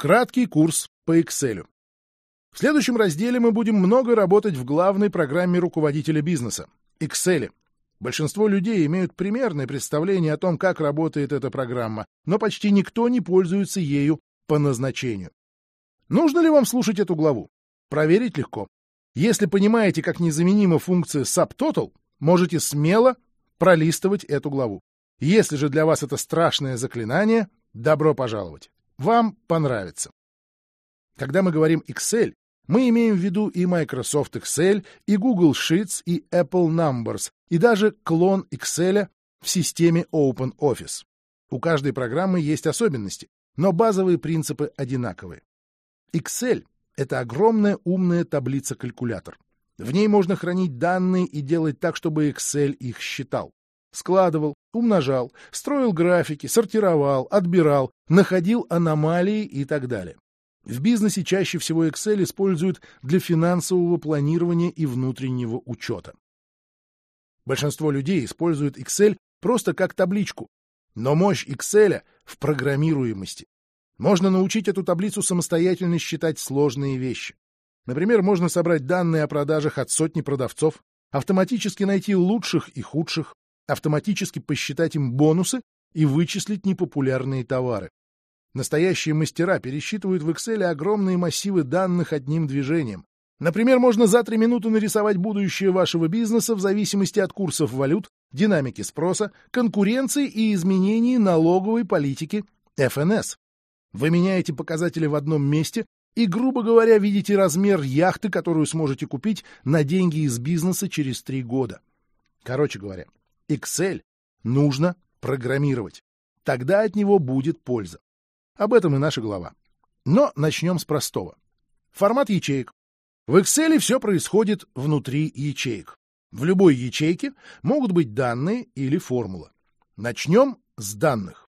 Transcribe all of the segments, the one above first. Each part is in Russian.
Краткий курс по Excel. В следующем разделе мы будем много работать в главной программе руководителя бизнеса — Excel. Большинство людей имеют примерное представление о том, как работает эта программа, но почти никто не пользуется ею по назначению. Нужно ли вам слушать эту главу? Проверить легко. Если понимаете, как незаменима функция subtotal, можете смело пролистывать эту главу. Если же для вас это страшное заклинание, добро пожаловать. Вам понравится. Когда мы говорим Excel, мы имеем в виду и Microsoft Excel, и Google Sheets, и Apple Numbers, и даже клон Excel в системе OpenOffice. У каждой программы есть особенности, но базовые принципы одинаковые. Excel — это огромная умная таблица-калькулятор. В ней можно хранить данные и делать так, чтобы Excel их считал. Складывал, умножал, строил графики, сортировал, отбирал, находил аномалии и так далее. В бизнесе чаще всего Excel используют для финансового планирования и внутреннего учета. Большинство людей используют Excel просто как табличку, но мощь Excel в программируемости. Можно научить эту таблицу самостоятельно считать сложные вещи. Например, можно собрать данные о продажах от сотни продавцов, автоматически найти лучших и худших, автоматически посчитать им бонусы и вычислить непопулярные товары. Настоящие мастера пересчитывают в Excel огромные массивы данных одним движением. Например, можно за три минуты нарисовать будущее вашего бизнеса в зависимости от курсов валют, динамики спроса, конкуренции и изменений налоговой политики ФНС. Вы меняете показатели в одном месте и, грубо говоря, видите размер яхты, которую сможете купить на деньги из бизнеса через три года. Короче говоря, Excel нужно программировать. Тогда от него будет польза. Об этом и наша глава. Но начнем с простого. Формат ячеек. В Excel все происходит внутри ячеек. В любой ячейке могут быть данные или формула. Начнем с данных.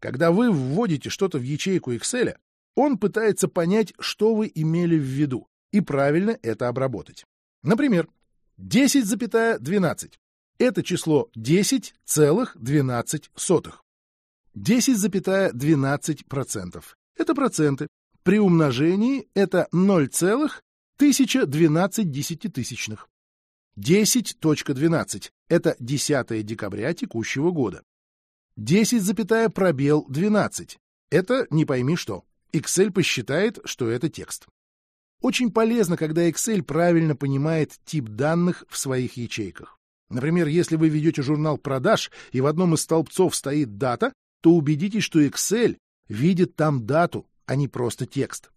Когда вы вводите что-то в ячейку Excel, он пытается понять, что вы имели в виду, и правильно это обработать. Например, 10,12 это число 10,12. 10,12%. Это проценты. При умножении это 0,1012 десятитысячных. 10.12 – это 10 декабря текущего года. 10 запятая пробел 12 – это не пойми что. Excel посчитает, что это текст. Очень полезно, когда Excel правильно понимает тип данных в своих ячейках. Например, если вы ведете журнал продаж, и в одном из столбцов стоит дата, то убедитесь, что Excel видит там дату, а не просто текст.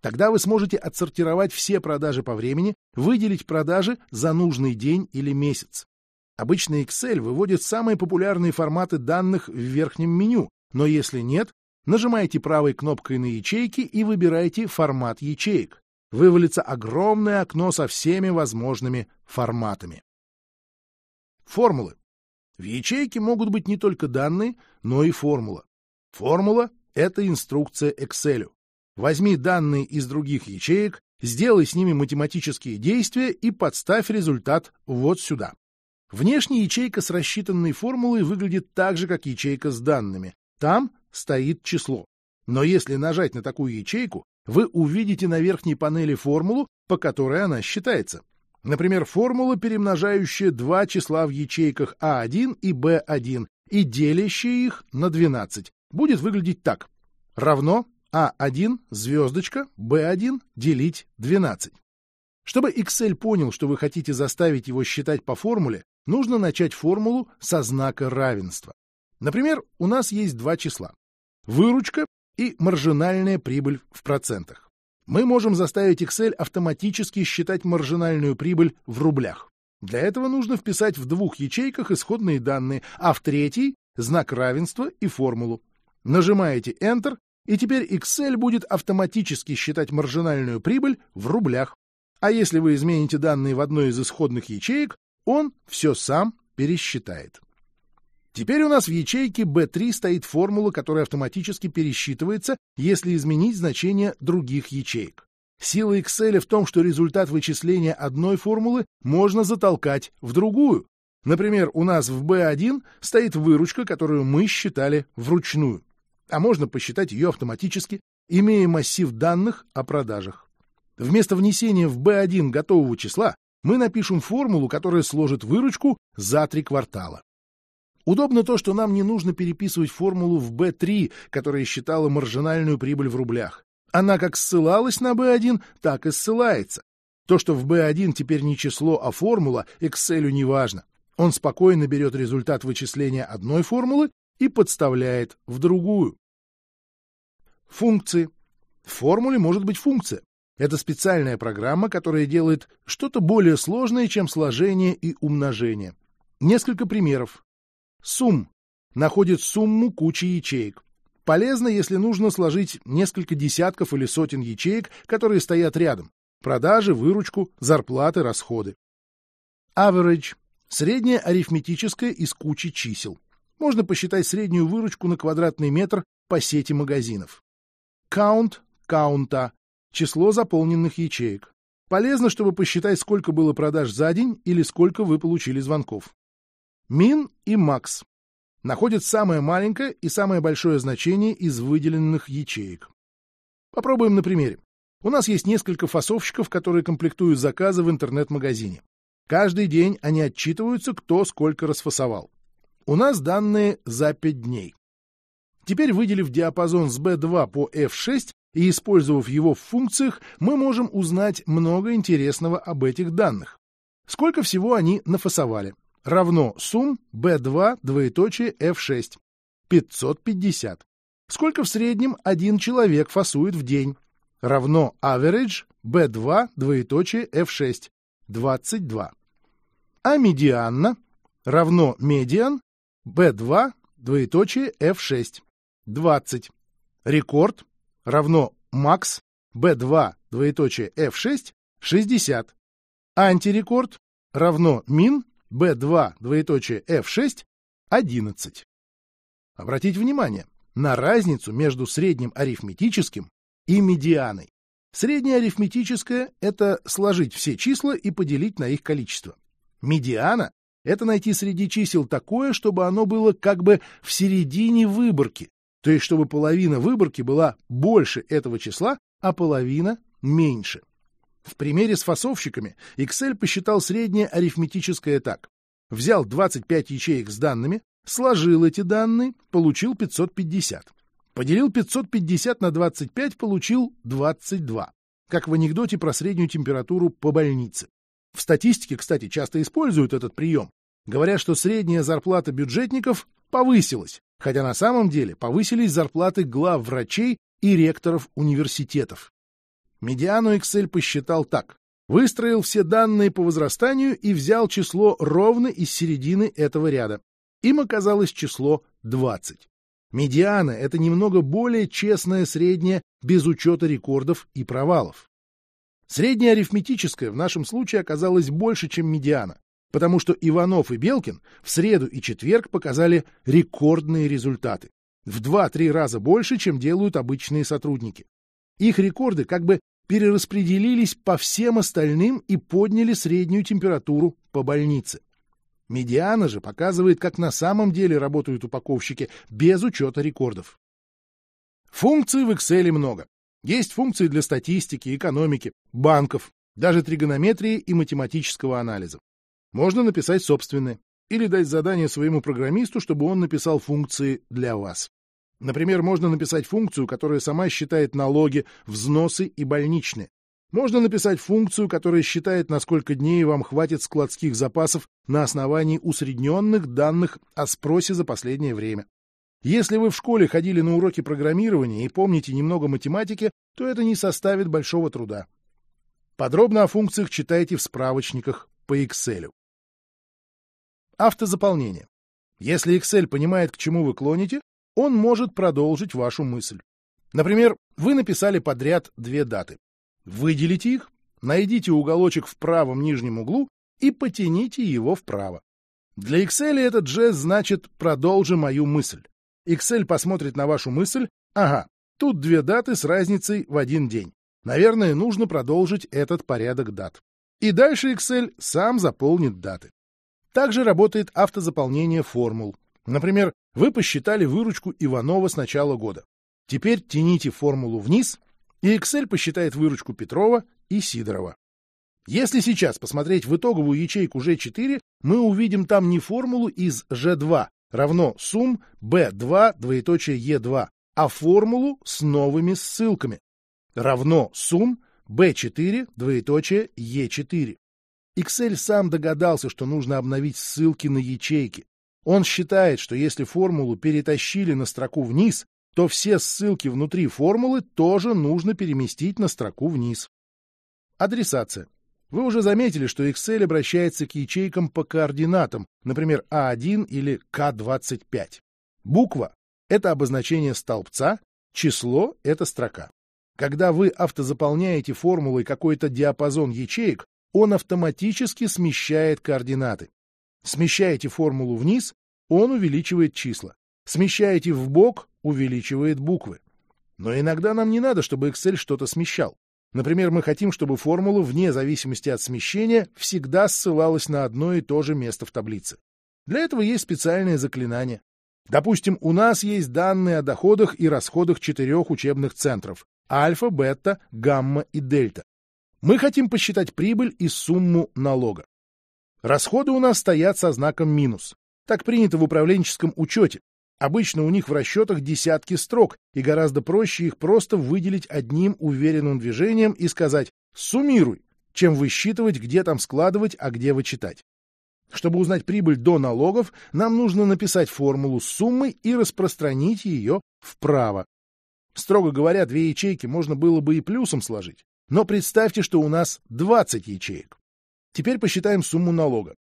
Тогда вы сможете отсортировать все продажи по времени, выделить продажи за нужный день или месяц. Обычно Excel выводит самые популярные форматы данных в верхнем меню, но если нет, нажимайте правой кнопкой на ячейки и выбирайте формат ячеек. Вывалится огромное окно со всеми возможными форматами. Формулы. В ячейке могут быть не только данные, но и формула. Формула — это инструкция Excel. Возьми данные из других ячеек, сделай с ними математические действия и подставь результат вот сюда. Внешняя ячейка с рассчитанной формулой выглядит так же, как ячейка с данными. Там стоит число. Но если нажать на такую ячейку, вы увидите на верхней панели формулу, по которой она считается. Например, формула, перемножающая два числа в ячейках А1 и Б1 и делящая их на 12, будет выглядеть так. Равно А1 звездочка Б1 делить 12. Чтобы Excel понял, что вы хотите заставить его считать по формуле, нужно начать формулу со знака равенства. Например, у нас есть два числа. Выручка и маржинальная прибыль в процентах мы можем заставить Excel автоматически считать маржинальную прибыль в рублях. Для этого нужно вписать в двух ячейках исходные данные, а в третьей — знак равенства и формулу. Нажимаете Enter, и теперь Excel будет автоматически считать маржинальную прибыль в рублях. А если вы измените данные в одной из исходных ячеек, он все сам пересчитает. Теперь у нас в ячейке B3 стоит формула, которая автоматически пересчитывается, если изменить значение других ячеек. Сила Excel в том, что результат вычисления одной формулы можно затолкать в другую. Например, у нас в B1 стоит выручка, которую мы считали вручную. А можно посчитать ее автоматически, имея массив данных о продажах. Вместо внесения в B1 готового числа мы напишем формулу, которая сложит выручку за три квартала. Удобно то, что нам не нужно переписывать формулу в B3, которая считала маржинальную прибыль в рублях. Она как ссылалась на B1, так и ссылается. То, что в B1 теперь не число, а формула, Excel не важно. Он спокойно берет результат вычисления одной формулы и подставляет в другую. Функции. В формуле может быть функция. Это специальная программа, которая делает что-то более сложное, чем сложение и умножение. Несколько примеров. Сумм. Находит сумму кучи ячеек. Полезно, если нужно сложить несколько десятков или сотен ячеек, которые стоят рядом. Продажи, выручку, зарплаты, расходы. Average. Средняя арифметическая из кучи чисел. Можно посчитать среднюю выручку на квадратный метр по сети магазинов. Count, каунта число заполненных ячеек. Полезно, чтобы посчитать, сколько было продаж за день или сколько вы получили звонков. Мин и макс находят самое маленькое и самое большое значение из выделенных ячеек. Попробуем на примере. У нас есть несколько фасовщиков, которые комплектуют заказы в интернет-магазине. Каждый день они отчитываются, кто сколько расфасовал. У нас данные за 5 дней. Теперь, выделив диапазон с B2 по F6, и использовав его в функциях, мы можем узнать много интересного об этих данных. Сколько всего они нафасовали? Равно сумм B2 двоеточие F6. 550. Сколько в среднем один человек фасует в день? Равно average B2 двоеточие F6. 22. А медианна равно медиан B2 двоеточие F6. 20. Рекорд равно max b2 двоеточие f6 60. Антирекорд равно min b2 двоеточие f6 11. Обратите внимание на разницу между средним арифметическим и медианой. Среднее арифметическое — это сложить все числа и поделить на их количество. Медиана — это найти среди чисел такое, чтобы оно было как бы в середине выборки, то есть чтобы половина выборки была больше этого числа, а половина меньше. В примере с фасовщиками Excel посчитал среднее арифметическое так. Взял 25 ячеек с данными, сложил эти данные, получил 550. Поделил 550 на 25, получил 22. Как в анекдоте про среднюю температуру по больнице. В статистике, кстати, часто используют этот прием. Говорят, что средняя зарплата бюджетников повысилась, хотя на самом деле повысились зарплаты глав врачей и ректоров университетов. Медиану Excel посчитал так. Выстроил все данные по возрастанию и взял число ровно из середины этого ряда. Им оказалось число 20. Медиана — это немного более честное среднее без учета рекордов и провалов. Среднее арифметическое в нашем случае оказалось больше, чем медиана потому что Иванов и Белкин в среду и четверг показали рекордные результаты. В 2-3 раза больше, чем делают обычные сотрудники. Их рекорды как бы перераспределились по всем остальным и подняли среднюю температуру по больнице. Медиана же показывает, как на самом деле работают упаковщики без учета рекордов. Функций в Excel много. Есть функции для статистики, экономики, банков, даже тригонометрии и математического анализа. Можно написать собственные или дать задание своему программисту, чтобы он написал функции для вас. Например, можно написать функцию, которая сама считает налоги, взносы и больничные. Можно написать функцию, которая считает, на сколько дней вам хватит складских запасов на основании усредненных данных о спросе за последнее время. Если вы в школе ходили на уроки программирования и помните немного математики, то это не составит большого труда. Подробно о функциях читайте в справочниках по Excel. Автозаполнение. Если Excel понимает, к чему вы клоните, он может продолжить вашу мысль. Например, вы написали подряд две даты. Выделите их, найдите уголочек в правом нижнем углу и потяните его вправо. Для Excel этот жест значит «продолжи мою мысль». Excel посмотрит на вашу мысль, ага, тут две даты с разницей в один день. Наверное, нужно продолжить этот порядок дат. И дальше Excel сам заполнит даты. Также работает автозаполнение формул. Например, вы посчитали выручку Иванова с начала года. Теперь тяните формулу вниз, и Excel посчитает выручку Петрова и Сидорова. Если сейчас посмотреть в итоговую ячейку G4, мы увидим там не формулу из G2 равно сумм B2 двоеточие E2, а формулу с новыми ссылками равно сумм B4 двоеточие E4. Excel сам догадался, что нужно обновить ссылки на ячейки. Он считает, что если формулу перетащили на строку вниз, то все ссылки внутри формулы тоже нужно переместить на строку вниз. Адресация. Вы уже заметили, что Excel обращается к ячейкам по координатам, например, А1 или К25. Буква — это обозначение столбца, число — это строка. Когда вы автозаполняете формулой какой-то диапазон ячеек, он автоматически смещает координаты. Смещаете формулу вниз, он увеличивает числа. Смещаете в бок, увеличивает буквы. Но иногда нам не надо, чтобы Excel что-то смещал. Например, мы хотим, чтобы формула, вне зависимости от смещения, всегда ссылалась на одно и то же место в таблице. Для этого есть специальное заклинание. Допустим, у нас есть данные о доходах и расходах четырех учебных центров – альфа, бета, гамма и дельта. Мы хотим посчитать прибыль и сумму налога. Расходы у нас стоят со знаком минус. Так принято в управленческом учете. Обычно у них в расчетах десятки строк, и гораздо проще их просто выделить одним уверенным движением и сказать «суммируй», чем высчитывать, где там складывать, а где вычитать. Чтобы узнать прибыль до налогов, нам нужно написать формулу с суммой и распространить ее вправо. Строго говоря, две ячейки можно было бы и плюсом сложить. Но представьте, что у нас 20 ячеек. Теперь посчитаем сумму налога.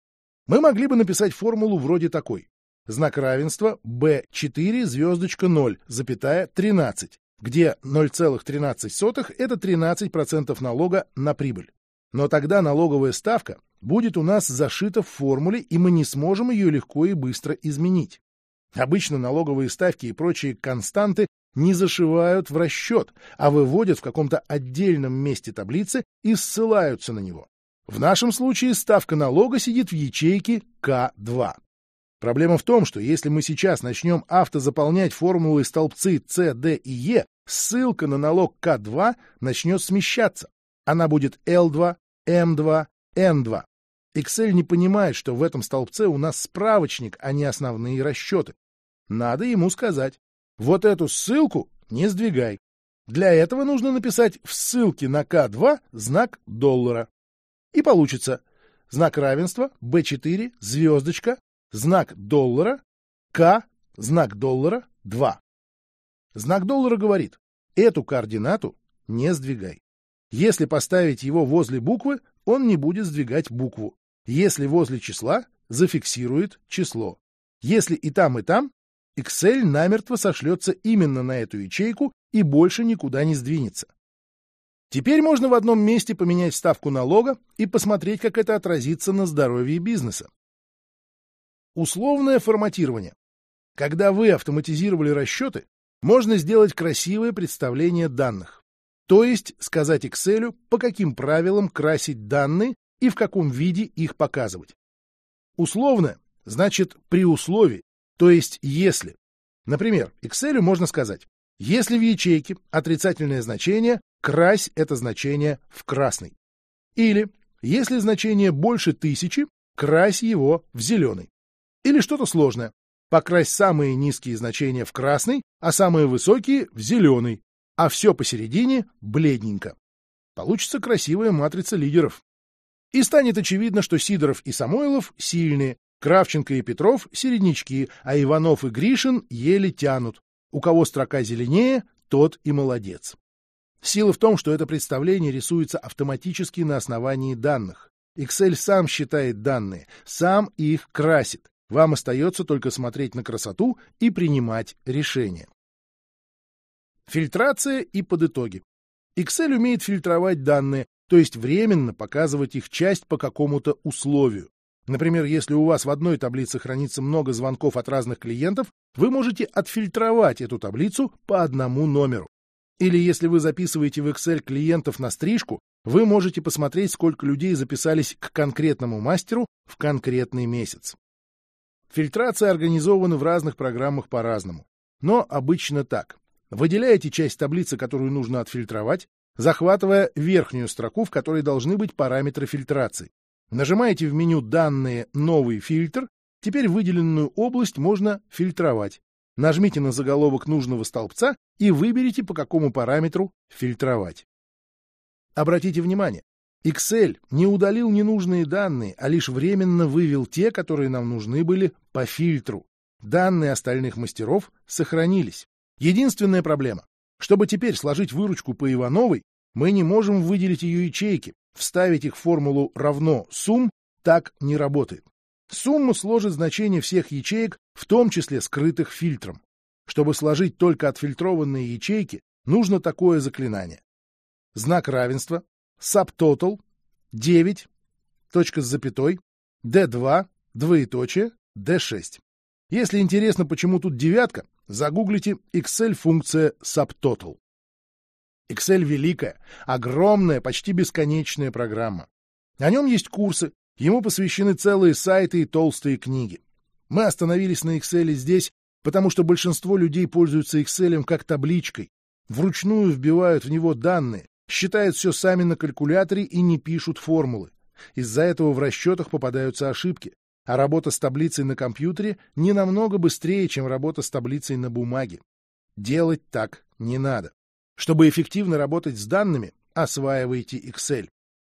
Мы могли бы написать формулу вроде такой знак равенства B4 звездочка 0, запятая 13, где 0,13 — это 13% налога на прибыль. Но тогда налоговая ставка будет у нас зашита в формуле, и мы не сможем ее легко и быстро изменить. Обычно налоговые ставки и прочие константы не зашивают в расчет, а выводят в каком-то отдельном месте таблицы и ссылаются на него. В нашем случае ставка налога сидит в ячейке К2. Проблема в том, что если мы сейчас начнем автозаполнять формулы столбцы С, Д и Е, ссылка на налог К2 начнет смещаться. Она будет Л2, М2, Н2. Excel не понимает, что в этом столбце у нас справочник, а не основные расчеты. Надо ему сказать, вот эту ссылку не сдвигай. Для этого нужно написать в ссылке на К2 знак доллара. И получится знак равенства, B4, звездочка, знак доллара, К, знак доллара, 2. Знак доллара говорит, эту координату не сдвигай. Если поставить его возле буквы, он не будет сдвигать букву. Если возле числа, зафиксирует число. Если и там, и там, Excel намертво сошлется именно на эту ячейку и больше никуда не сдвинется. Теперь можно в одном месте поменять ставку налога и посмотреть, как это отразится на здоровье бизнеса. Условное форматирование. Когда вы автоматизировали расчеты, можно сделать красивое представление данных. То есть сказать Excel, по каким правилам красить данные и в каком виде их показывать. Условно значит при условии, то есть если. Например, Excel можно сказать, если в ячейке отрицательное значение, крась это значение в красный. Или, если значение больше тысячи, крась его в зеленый. Или что-то сложное. Покрась самые низкие значения в красный, а самые высокие — в зеленый, а все посередине — бледненько. Получится красивая матрица лидеров. И станет очевидно, что Сидоров и Самойлов сильные, Кравченко и Петров — середнячки, а Иванов и Гришин еле тянут. У кого строка зеленее, тот и молодец. Сила в том, что это представление рисуется автоматически на основании данных. Excel сам считает данные, сам их красит. Вам остается только смотреть на красоту и принимать решения. Фильтрация и подытоги. Excel умеет фильтровать данные, то есть временно показывать их часть по какому-то условию. Например, если у вас в одной таблице хранится много звонков от разных клиентов, вы можете отфильтровать эту таблицу по одному номеру. Или если вы записываете в Excel клиентов на стрижку, вы можете посмотреть, сколько людей записались к конкретному мастеру в конкретный месяц. Фильтрация организована в разных программах по-разному. Но обычно так. Выделяете часть таблицы, которую нужно отфильтровать, захватывая верхнюю строку, в которой должны быть параметры фильтрации. Нажимаете в меню «Данные. Новый фильтр». Теперь выделенную область можно фильтровать. Нажмите на заголовок нужного столбца и выберите, по какому параметру фильтровать. Обратите внимание, Excel не удалил ненужные данные, а лишь временно вывел те, которые нам нужны были по фильтру. Данные остальных мастеров сохранились. Единственная проблема. Чтобы теперь сложить выручку по Ивановой, мы не можем выделить ее ячейки, вставить их в формулу равно сумм, так не работает. Сумма сложит значение всех ячеек, в том числе скрытых фильтром. Чтобы сложить только отфильтрованные ячейки, нужно такое заклинание. Знак равенства, subtotal, 9, точка с запятой, D2, двоеточие, D6. Если интересно, почему тут девятка, загуглите Excel-функция subtotal. Excel — великая, огромная, почти бесконечная программа. На нем есть курсы, ему посвящены целые сайты и толстые книги. Мы остановились на Excel здесь, потому что большинство людей пользуются Excel как табличкой, вручную вбивают в него данные, считают все сами на калькуляторе и не пишут формулы. Из-за этого в расчетах попадаются ошибки, а работа с таблицей на компьютере не намного быстрее, чем работа с таблицей на бумаге. Делать так не надо. Чтобы эффективно работать с данными, осваивайте Excel.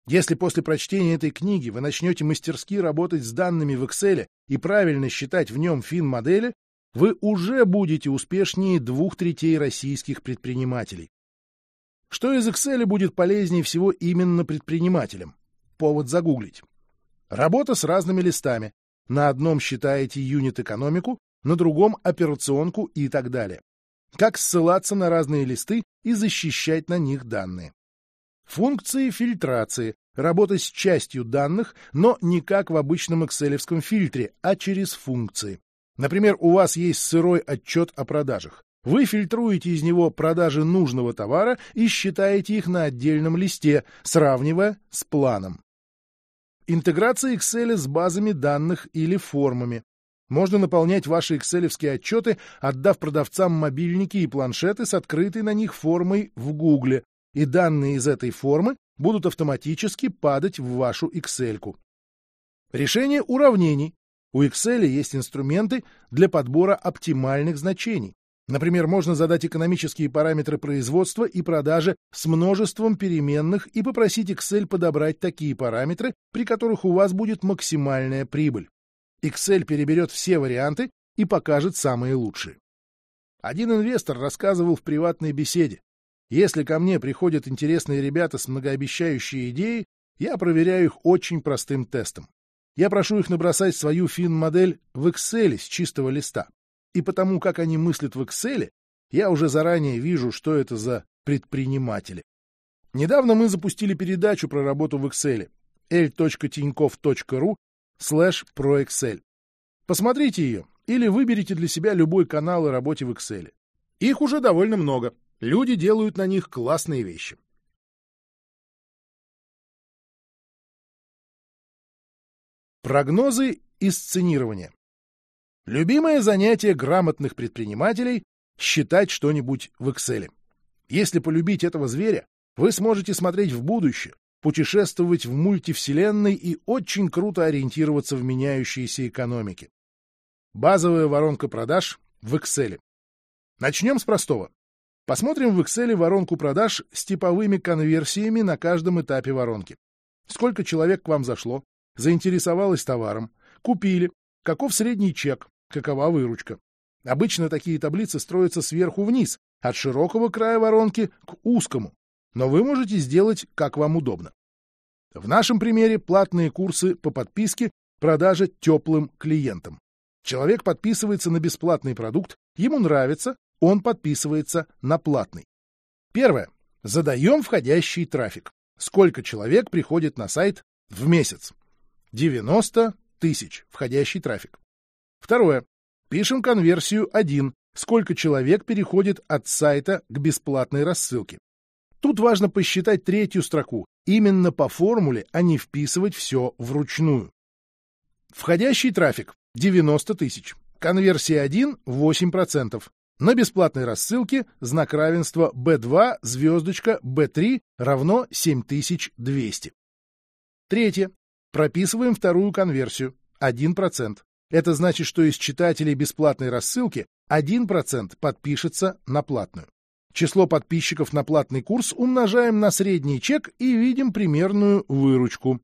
Если после прочтения этой книги вы начнете мастерски работать с данными в Excel и правильно считать в нем фин-модели, вы уже будете успешнее двух третей российских предпринимателей. Что из Excel будет полезнее всего именно предпринимателям? Повод загуглить. Работа с разными листами. На одном считаете юнит-экономику, на другом — операционку и так далее. Как ссылаться на разные листы и защищать на них данные. Функции фильтрации. Работа с частью данных, но не как в обычном экселевском фильтре, а через функции. Например, у вас есть сырой отчет о продажах. Вы фильтруете из него продажи нужного товара и считаете их на отдельном листе, сравнивая с планом. Интеграция Excel с базами данных или формами. Можно наполнять ваши экселевские отчеты, отдав продавцам мобильники и планшеты с открытой на них формой в Гугле, и данные из этой формы будут автоматически падать в вашу Excel. -ку. Решение уравнений. У Excel есть инструменты для подбора оптимальных значений. Например, можно задать экономические параметры производства и продажи с множеством переменных и попросить Excel подобрать такие параметры, при которых у вас будет максимальная прибыль. Excel переберет все варианты и покажет самые лучшие. Один инвестор рассказывал в приватной беседе. Если ко мне приходят интересные ребята с многообещающей идеей, я проверяю их очень простым тестом. Я прошу их набросать свою фин-модель в Excel с чистого листа и потому, как они мыслят в Excel, я уже заранее вижу, что это за предприниматели. Недавно мы запустили передачу про работу в Excel l.tinьков.ru slash proexcel. Посмотрите ее или выберите для себя любой канал о работе в Excel. Их уже довольно много. Люди делают на них классные вещи. Прогнозы и сценирование. Любимое занятие грамотных предпринимателей — считать что-нибудь в Excel. Если полюбить этого зверя, вы сможете смотреть в будущее, путешествовать в мультивселенной и очень круто ориентироваться в меняющейся экономике. Базовая воронка продаж в Excel. Начнем с простого. Посмотрим в Excel воронку продаж с типовыми конверсиями на каждом этапе воронки. Сколько человек к вам зашло, заинтересовалось товаром, купили, каков средний чек, какова выручка. Обычно такие таблицы строятся сверху вниз, от широкого края воронки к узкому, но вы можете сделать, как вам удобно. В нашем примере платные курсы по подписке продажа теплым клиентам. Человек подписывается на бесплатный продукт, ему нравится, он подписывается на платный. Первое. Задаем входящий трафик. Сколько человек приходит на сайт в месяц? 90 тысяч входящий трафик. Второе. Пишем конверсию 1. Сколько человек переходит от сайта к бесплатной рассылке. Тут важно посчитать третью строку, именно по формуле, а не вписывать все вручную. Входящий трафик 90 тысяч. Конверсия 1 – 8%. На бесплатной рассылке знак равенства B2 звездочка B3 равно 7200. Третье. Прописываем вторую конверсию 1%. Это значит, что из читателей бесплатной рассылки 1% подпишется на платную. Число подписчиков на платный курс умножаем на средний чек и видим примерную выручку.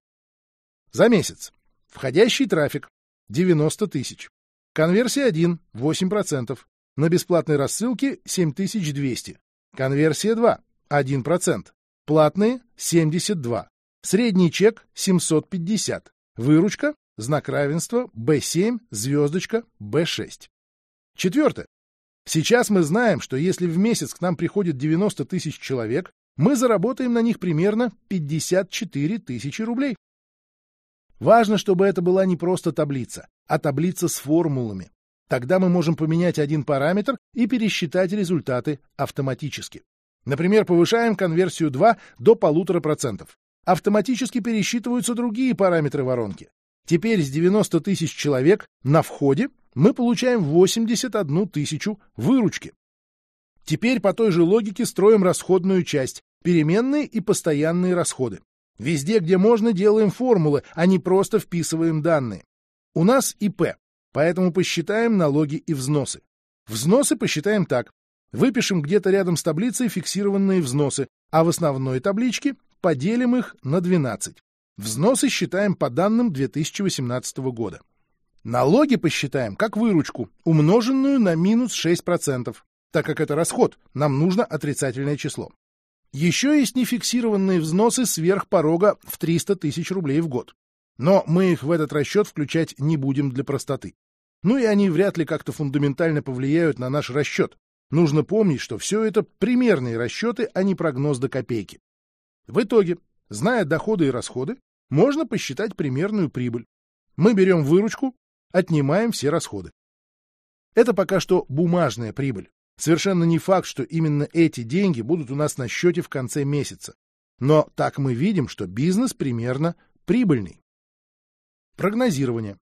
За месяц. Входящий трафик 90 тысяч. Конверсия 1 – 8%. На бесплатной рассылке 7200. Конверсия 2 – 1%. Платные – 72. Средний чек – 750. Выручка – знак равенства B7, звездочка B6. Четвертое. Сейчас мы знаем, что если в месяц к нам приходит 90 тысяч человек, мы заработаем на них примерно 54 тысячи рублей. Важно, чтобы это была не просто таблица, а таблица с формулами. Тогда мы можем поменять один параметр и пересчитать результаты автоматически. Например, повышаем конверсию 2 до 1,5%. Автоматически пересчитываются другие параметры воронки. Теперь с 90 тысяч человек на входе мы получаем 81 тысячу выручки. Теперь по той же логике строим расходную часть, переменные и постоянные расходы. Везде, где можно, делаем формулы, а не просто вписываем данные. У нас ИП, поэтому посчитаем налоги и взносы. Взносы посчитаем так. Выпишем где-то рядом с таблицей фиксированные взносы, а в основной табличке поделим их на 12. Взносы считаем по данным 2018 года. Налоги посчитаем как выручку, умноженную на минус 6%. Так как это расход, нам нужно отрицательное число. Еще есть нефиксированные взносы сверх порога в 300 тысяч рублей в год. Но мы их в этот расчет включать не будем для простоты. Ну и они вряд ли как-то фундаментально повлияют на наш расчет. Нужно помнить, что все это примерные расчеты, а не прогноз до копейки. В итоге, зная доходы и расходы, можно посчитать примерную прибыль. Мы берем выручку, отнимаем все расходы. Это пока что бумажная прибыль. Совершенно не факт, что именно эти деньги будут у нас на счете в конце месяца. Но так мы видим, что бизнес примерно прибыльный. Прогнозирование.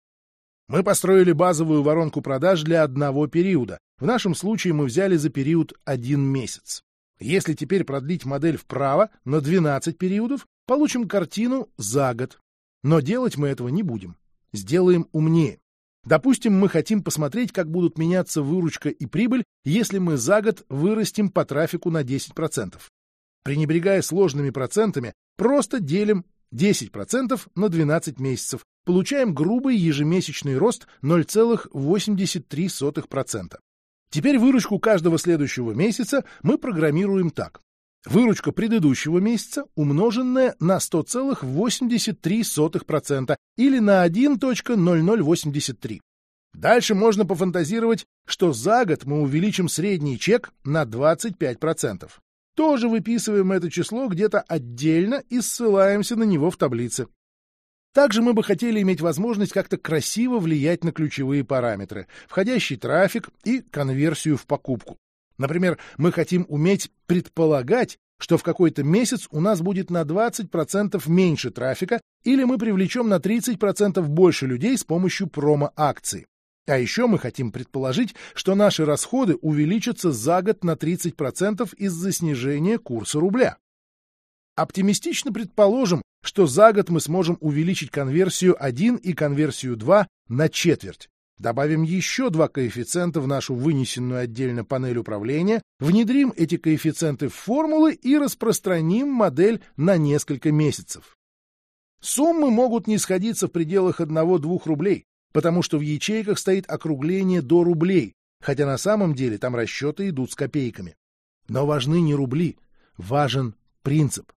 Мы построили базовую воронку продаж для одного периода. В нашем случае мы взяли за период один месяц. Если теперь продлить модель вправо на 12 периодов, получим картину за год. Но делать мы этого не будем. Сделаем умнее. Допустим, мы хотим посмотреть, как будут меняться выручка и прибыль, если мы за год вырастим по трафику на 10%. Пренебрегая сложными процентами, просто делим 10% на 12 месяцев, получаем грубый ежемесячный рост 0,83%. Теперь выручку каждого следующего месяца мы программируем так. Выручка предыдущего месяца, умноженная на 100,83% или на 1.0083. Дальше можно пофантазировать, что за год мы увеличим средний чек на 25%. Тоже выписываем это число где-то отдельно и ссылаемся на него в таблице. Также мы бы хотели иметь возможность как-то красиво влиять на ключевые параметры, входящий трафик и конверсию в покупку. Например, мы хотим уметь предполагать, что в какой-то месяц у нас будет на 20% меньше трафика или мы привлечем на 30% больше людей с помощью промо-акций. А еще мы хотим предположить, что наши расходы увеличатся за год на 30% из-за снижения курса рубля. Оптимистично предположим, что за год мы сможем увеличить конверсию 1 и конверсию 2 на четверть. Добавим еще два коэффициента в нашу вынесенную отдельно панель управления, внедрим эти коэффициенты в формулы и распространим модель на несколько месяцев. Суммы могут не сходиться в пределах 1-2 рублей, потому что в ячейках стоит округление до рублей, хотя на самом деле там расчеты идут с копейками. Но важны не рубли, важен принцип.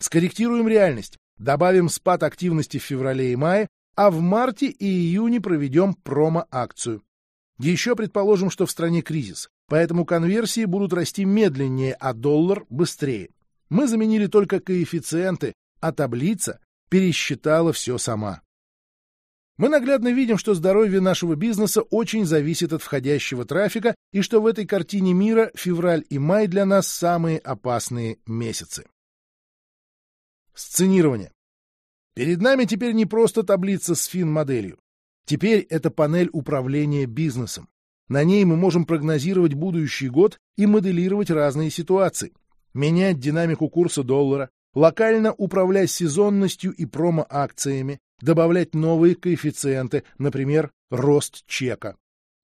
Скорректируем реальность, добавим спад активности в феврале и мае, а в марте и июне проведем промо-акцию. Еще предположим, что в стране кризис, поэтому конверсии будут расти медленнее, а доллар быстрее. Мы заменили только коэффициенты, а таблица пересчитала все сама. Мы наглядно видим, что здоровье нашего бизнеса очень зависит от входящего трафика и что в этой картине мира февраль и май для нас самые опасные месяцы. Сценирование. Перед нами теперь не просто таблица с фин-моделью. Теперь это панель управления бизнесом. На ней мы можем прогнозировать будущий год и моделировать разные ситуации, менять динамику курса доллара, локально управлять сезонностью и промо-акциями, добавлять новые коэффициенты, например, рост чека.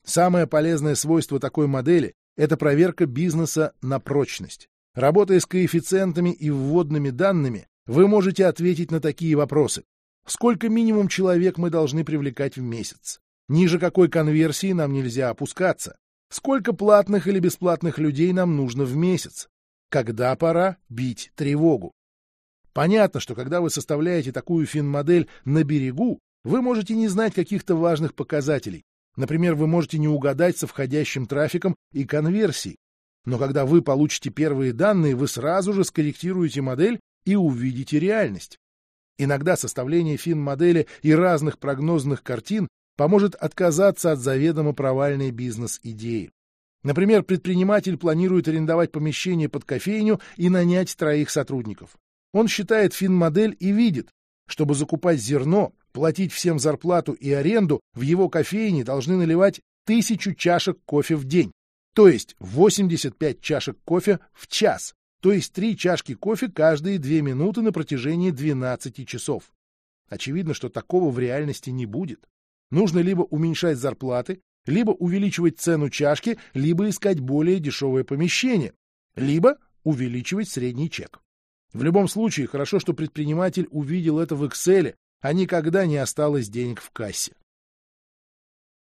Самое полезное свойство такой модели – это проверка бизнеса на прочность. Работая с коэффициентами и вводными данными, вы можете ответить на такие вопросы. Сколько минимум человек мы должны привлекать в месяц? Ниже какой конверсии нам нельзя опускаться? Сколько платных или бесплатных людей нам нужно в месяц? Когда пора бить тревогу? Понятно, что когда вы составляете такую фин-модель на берегу, вы можете не знать каких-то важных показателей. Например, вы можете не угадать со входящим трафиком и конверсией. Но когда вы получите первые данные, вы сразу же скорректируете модель и увидите реальность. Иногда составление фин-модели и разных прогнозных картин поможет отказаться от заведомо провальной бизнес-идеи. Например, предприниматель планирует арендовать помещение под кофейню и нанять троих сотрудников. Он считает фин-модель и видит, чтобы закупать зерно, платить всем зарплату и аренду, в его кофейне должны наливать тысячу чашек кофе в день, то есть 85 чашек кофе в час, то есть три чашки кофе каждые две минуты на протяжении 12 часов. Очевидно, что такого в реальности не будет. Нужно либо уменьшать зарплаты, либо увеличивать цену чашки, либо искать более дешевое помещение, либо увеличивать средний чек. В любом случае, хорошо, что предприниматель увидел это в Excel, а никогда не осталось денег в кассе.